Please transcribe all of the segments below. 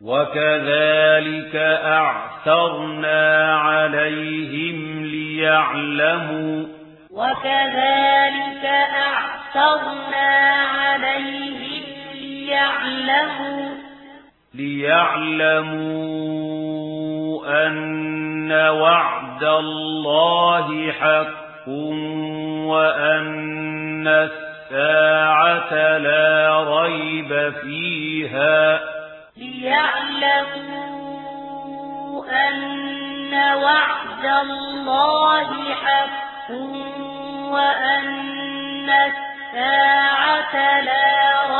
وَكَذَلِكَ أَعْثَرْنَا عَلَيْهِمْ لِيَعْلَمُوا وَكَذَلِكَ أَعْثَرْنَا عَلَيْهِمْ لِيَعْلَمُوا لِيَعْلَمُوا أَنَّ وَعْدَ اللَّهِ حَقٌّ وَأَنَّ السَّاعَةَ لَا رَيْبَ فِيهَا ليعلموا أن وعد الله حق وأن الساعة لا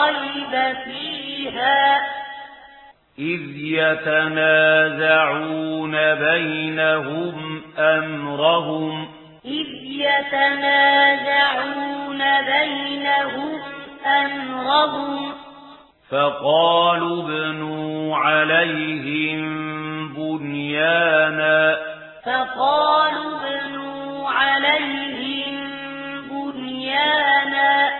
ريب فيها إذ يتنازعون بينهم أمرهم إذ يتنازعون بينهم أمرهم فقالوا ابْنُوا عليهم بنيانا. فقالوا ابْنُوا عليهم بنيانا.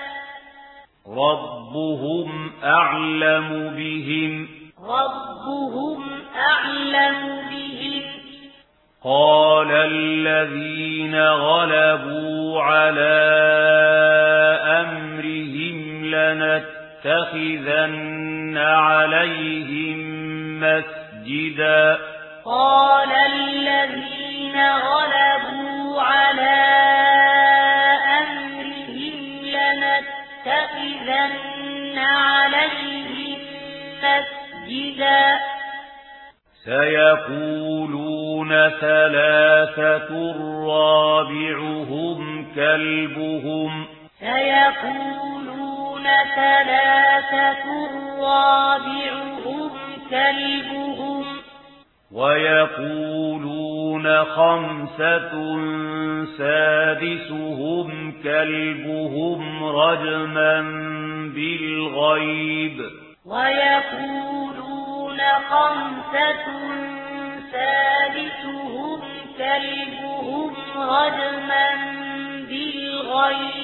ربهم أعلم بهم. ربهم أعلم بهم. قال الذين غلبوا على لَأَتَّخِذَنَّ عَلَيْهِمْ مَسْجِدًا قَالَ الَّذِينَ غَلَبُوا عَلَى أَمْرِهِمْ لَنَتَّخِذَنَّ عَلَيْهِمْ مَسْجِدًا سَيَقُولُونَ ثَلَاثَةٌ رَابِعُهُمْ كَلْبُهُمْ سَيَقُولُونَ ثلاثة رابعهم كلبهم ويقولون خمسة سادسهم كلبهم رجما بالغيب ويقولون خمسة سادسهم كلبهم رجما بالغيب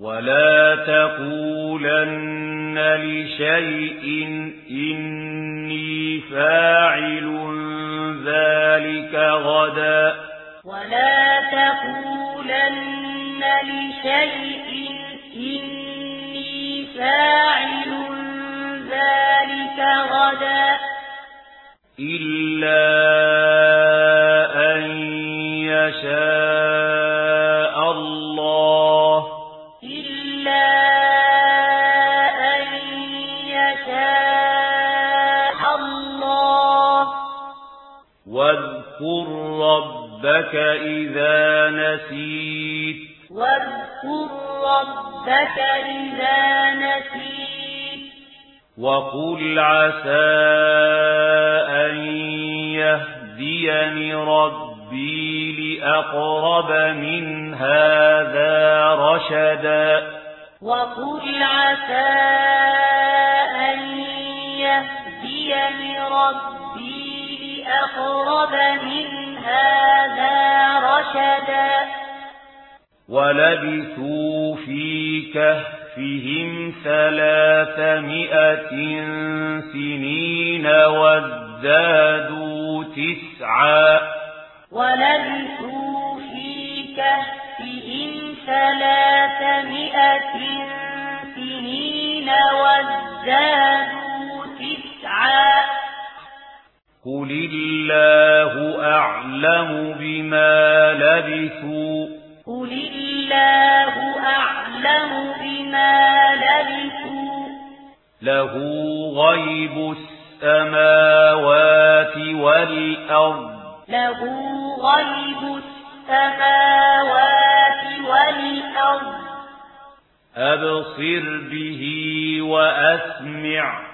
ولا تقولن لشيء إني فاعل ذلك غدا. ولا تقولن لشيء إني فاعل ذلك غدا. إلا واذكر ربك إذا نسيت. واذكر ربك إذا نسيت. وقل عسى أن يهديني ربي لأقرب من هذا رشدا. وقل عسى أن يهديني ربي أقرب من هذا رشدا ولبثوا في كهفهم ثلاثمائة سنين وازدادوا تسعا ولبثوا في كهفهم ثلاثمائة سنين وازدادوا تسعا قل الله أعلم بما لبثوا قل الله أعلم بما لبثوا له غيب السماوات والأرض له غيب السماوات والأرض أبصر به وأسمع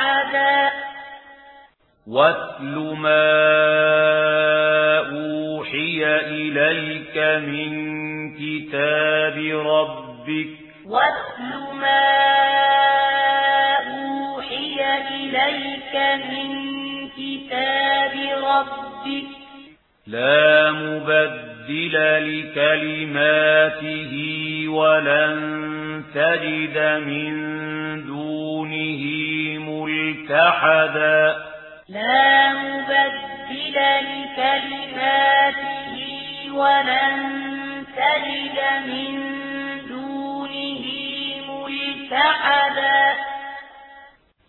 أحدا واتل ما أوحي إليك من كتاب ربك واتل ما أوحي إليك من كتاب ربك لا مبدل لكلماته ولن تجد من أحدا. لا مبدل لكلماته ولن تجد من دونه ملتحدا.